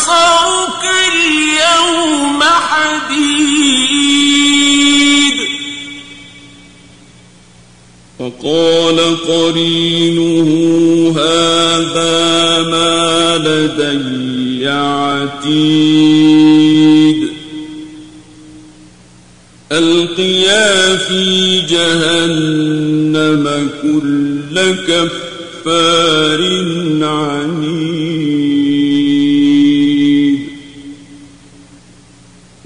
فبصرك اليوم حديد. وقال قرينه هذا ما لدي عتيد. ألقيا في جهنم كل كفار عنيد.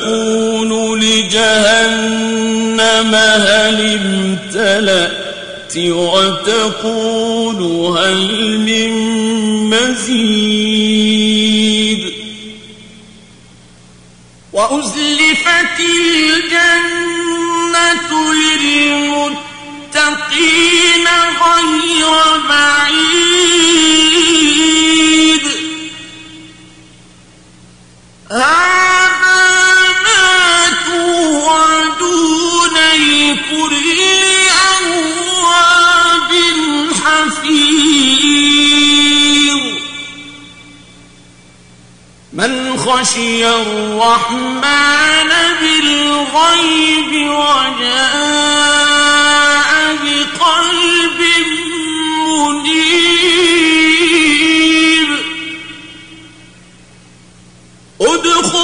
نقول لجهنم هل امتلأت وتقول هل من مزيد وأزلفت الجنة للمتقين غير بعيد. خشي الرحمن بالغيب وجاء بقلب منيب. ادخل